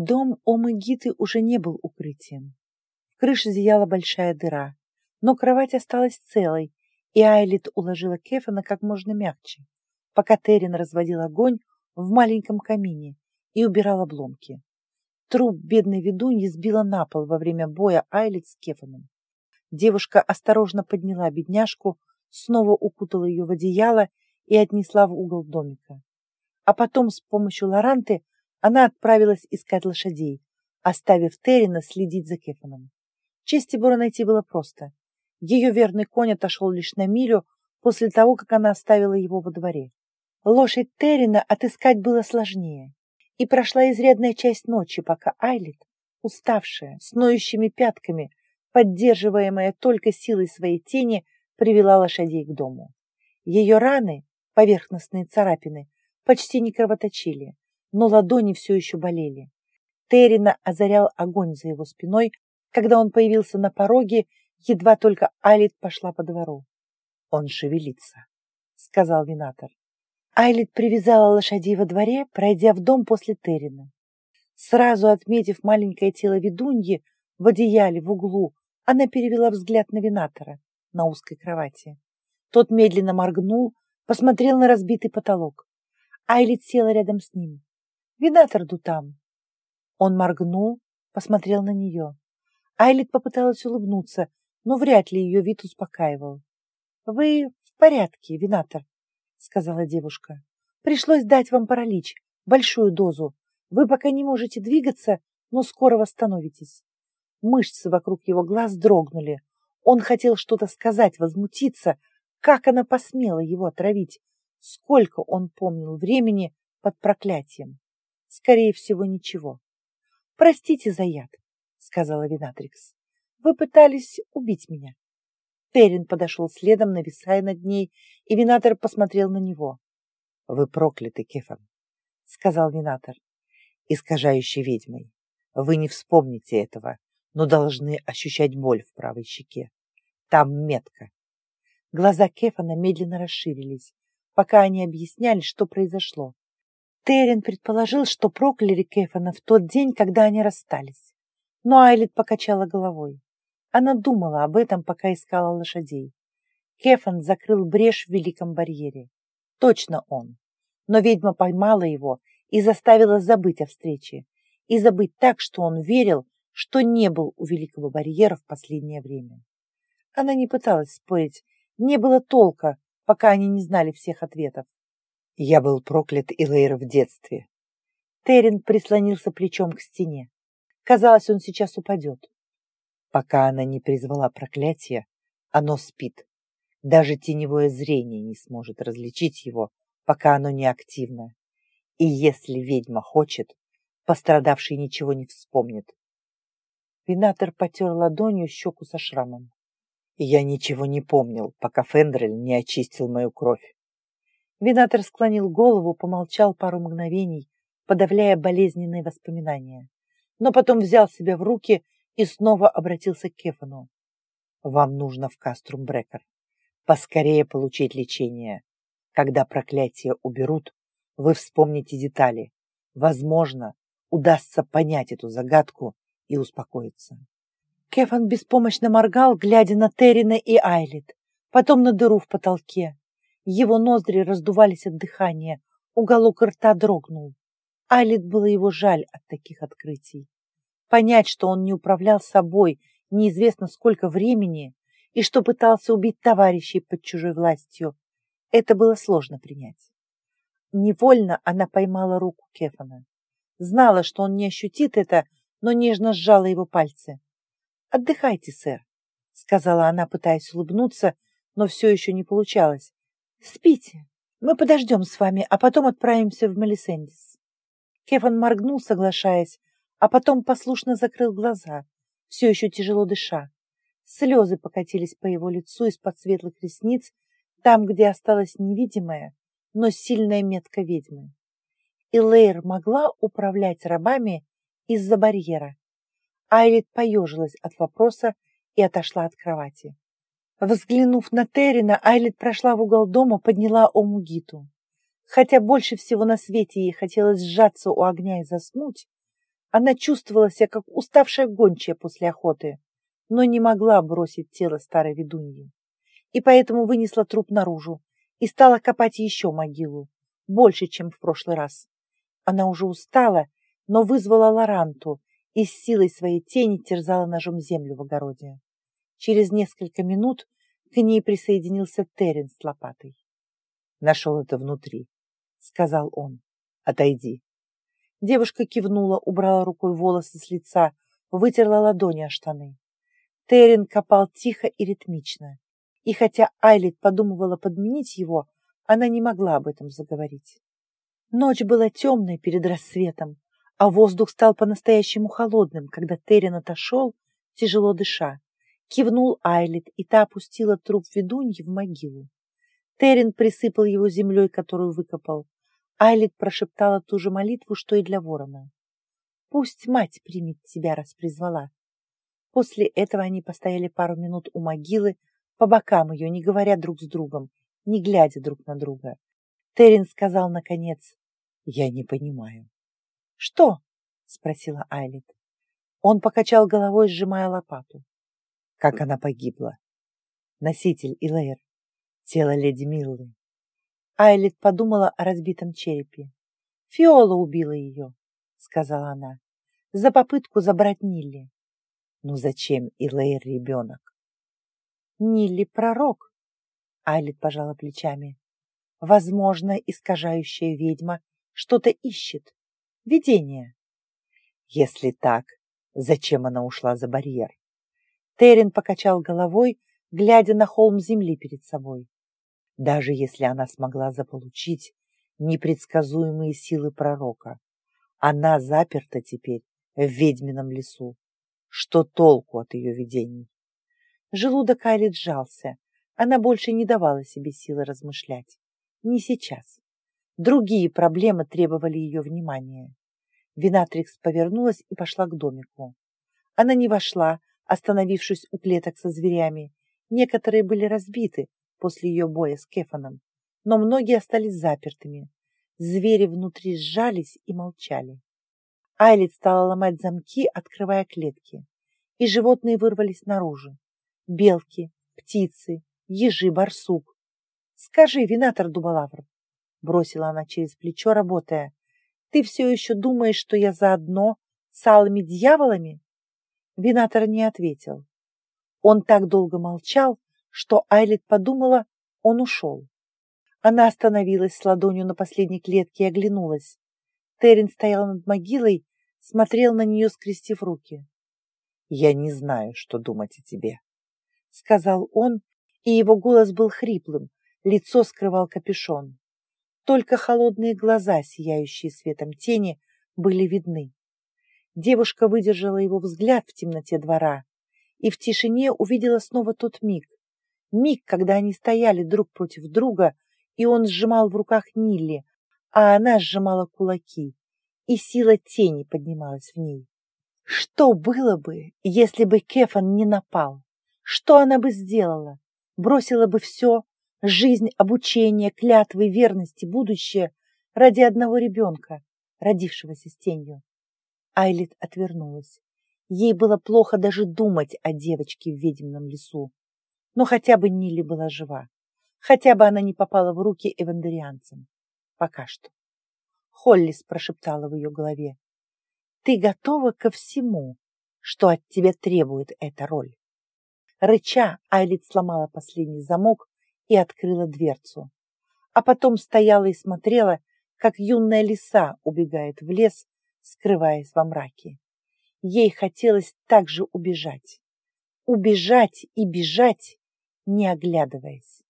Дом Омы-Гиты уже не был укрытием. В крыше зияла большая дыра, но кровать осталась целой, и Айлит уложила Кефана как можно мягче, пока Террин разводил огонь в маленьком камине и убирал обломки. Труп бедной ведуньи сбила на пол во время боя Айлит с Кефаном. Девушка осторожно подняла бедняжку, снова укутала ее в одеяло и отнесла в угол домика. А потом с помощью Лоранты она отправилась искать лошадей, оставив Террина следить за Кефаном. Честь Тибора найти было просто. Ее верный конь отошел лишь на милю после того, как она оставила его во дворе. Лошадь Террина отыскать было сложнее, и прошла изрядная часть ночи, пока Айлит, уставшая, с ноющими пятками, поддерживаемая только силой своей тени, привела лошадей к дому. Ее раны, поверхностные царапины, почти не кровоточили, но ладони все еще болели. Террина озарял огонь за его спиной, когда он появился на пороге, едва только Айлит пошла по двору. «Он шевелится», — сказал винатор. Айлит привязала лошадей во дворе, пройдя в дом после Террина. Сразу отметив маленькое тело ведуньи в одеяле в углу, она перевела взгляд на винатора на узкой кровати. Тот медленно моргнул, посмотрел на разбитый потолок. Айлит села рядом с ним. «Винатор там». Он моргнул, посмотрел на нее. Айлит попыталась улыбнуться, но вряд ли ее вид успокаивал. «Вы в порядке, Винатор», — сказала девушка. «Пришлось дать вам паралич, большую дозу. Вы пока не можете двигаться, но скоро восстановитесь». Мышцы вокруг его глаз дрогнули. Он хотел что-то сказать, возмутиться. Как она посмела его отравить? Сколько он помнил времени под проклятием? Скорее всего, ничего. «Простите за яд», — сказала Винатрикс. «Вы пытались убить меня». Террин подошел следом, нависая над ней, и Винатор посмотрел на него. «Вы прокляты, Кефан», — сказал Винатор, искажающий ведьмой. «Вы не вспомните этого, но должны ощущать боль в правой щеке. Там метка». Глаза Кефана медленно расширились, пока они объясняли, что произошло. Террин предположил, что прокляли Кефана в тот день, когда они расстались. Но Айлит покачала головой. Она думала об этом, пока искала лошадей. Кефан закрыл брешь в Великом барьере. Точно он. Но ведьма поймала его и заставила забыть о встрече. И забыть так, что он верил, что не был у Великого барьера в последнее время. Она не пыталась спорить, не было толка, пока они не знали всех ответов. Я был проклят Илэйр в детстве. Террин прислонился плечом к стене. Казалось, он сейчас упадет. Пока она не призвала проклятие, оно спит. Даже теневое зрение не сможет различить его, пока оно не активно. И если ведьма хочет, пострадавший ничего не вспомнит. Винатор потер ладонью щеку со шрамом. Я ничего не помнил, пока Фендрель не очистил мою кровь. Винатор склонил голову, помолчал пару мгновений, подавляя болезненные воспоминания. Но потом взял себя в руки и снова обратился к Кефану. «Вам нужно в Каструм Брекер. Поскорее получить лечение. Когда проклятие уберут, вы вспомните детали. Возможно, удастся понять эту загадку и успокоиться». Кефан беспомощно моргал, глядя на Террина и Айлит, потом на дыру в потолке. Его ноздри раздувались от дыхания, уголок рта дрогнул. Айлит было его жаль от таких открытий. Понять, что он не управлял собой неизвестно сколько времени и что пытался убить товарищей под чужой властью, это было сложно принять. Невольно она поймала руку Кефана. Знала, что он не ощутит это, но нежно сжала его пальцы. «Отдыхайте, сэр», — сказала она, пытаясь улыбнуться, но все еще не получалось. Спите. Мы подождем с вами, а потом отправимся в Мелисендис. Кефан моргнул, соглашаясь, а потом послушно закрыл глаза, все еще тяжело дыша. Слезы покатились по его лицу из-под светлых ресниц, там, где осталась невидимая, но сильная метка ведьмы. Лейр могла управлять рабами из-за барьера. Айлит поежилась от вопроса и отошла от кровати. Взглянув на Террина, Айлит прошла в угол дома, подняла Омугиту. Хотя больше всего на свете ей хотелось сжаться у огня и заснуть, Она чувствовала себя, как уставшая гончая после охоты, но не могла бросить тело старой ведуньи. И поэтому вынесла труп наружу и стала копать еще могилу, больше, чем в прошлый раз. Она уже устала, но вызвала Лоранту и с силой своей тени терзала ножом землю в огороде. Через несколько минут к ней присоединился Терен с лопатой. «Нашел это внутри», — сказал он. «Отойди». Девушка кивнула, убрала рукой волосы с лица, вытерла ладони о штаны. Терен копал тихо и ритмично. И хотя Айлит подумывала подменить его, она не могла об этом заговорить. Ночь была темной перед рассветом, а воздух стал по-настоящему холодным, когда Терен отошел, тяжело дыша. Кивнул Айлит, и та опустила труп ведуньи в могилу. Терен присыпал его землей, которую выкопал. Айлит прошептала ту же молитву, что и для ворона. «Пусть мать примет тебя, раз призвала». После этого они постояли пару минут у могилы, по бокам ее, не говоря друг с другом, не глядя друг на друга. Терен сказал, наконец, «Я не понимаю». «Что?» — спросила Айлит. Он покачал головой, сжимая лопату. Как она погибла. Носитель Илэйр. Тело леди Миллы. Айлит подумала о разбитом черепе. «Фиола убила ее», — сказала она, — «за попытку забрать Нилли». «Ну зачем Илэйр ребенок?» «Нилли пророк», — Айлит пожала плечами. «Возможно, искажающая ведьма что-то ищет. Видение». «Если так, зачем она ушла за барьер?» Терен покачал головой, глядя на холм земли перед собой даже если она смогла заполучить непредсказуемые силы пророка. Она заперта теперь в ведьмином лесу. Что толку от ее видений? Желудок Айли сжался. Она больше не давала себе силы размышлять. Не сейчас. Другие проблемы требовали ее внимания. Винатрикс повернулась и пошла к домику. Она не вошла, остановившись у клеток со зверями. Некоторые были разбиты, после ее боя с Кефаном, но многие остались запертыми. Звери внутри сжались и молчали. Айлит стала ломать замки, открывая клетки, и животные вырвались наружу. Белки, птицы, ежи, барсук. «Скажи, винатор Дубалавр», — бросила она через плечо, работая, «ты все еще думаешь, что я заодно с алыми дьяволами?» Винатор не ответил. Он так долго молчал, что Айлет подумала, он ушел. Она остановилась с ладонью на последней клетке и оглянулась. Терен стоял над могилой, смотрел на нее, скрестив руки. «Я не знаю, что думать о тебе», — сказал он, и его голос был хриплым, лицо скрывал капюшон. Только холодные глаза, сияющие светом тени, были видны. Девушка выдержала его взгляд в темноте двора и в тишине увидела снова тот миг, Миг, когда они стояли друг против друга, и он сжимал в руках Нилли, а она сжимала кулаки, и сила тени поднималась в ней. Что было бы, если бы Кефан не напал? Что она бы сделала? Бросила бы все, жизнь, обучение, клятвы, верности, будущее ради одного ребенка, родившегося с тенью. Айлит отвернулась. Ей было плохо даже думать о девочке в ведьмином лесу. Но хотя бы Нилли была жива. Хотя бы она не попала в руки эвандерианцам. Пока что. Холлис прошептала в ее голове. Ты готова ко всему, что от тебя требует эта роль. Рыча, Айлит сломала последний замок и открыла дверцу. А потом стояла и смотрела, как юная лиса убегает в лес, скрываясь во мраке. Ей хотелось также убежать. Убежать и бежать, не оглядываясь.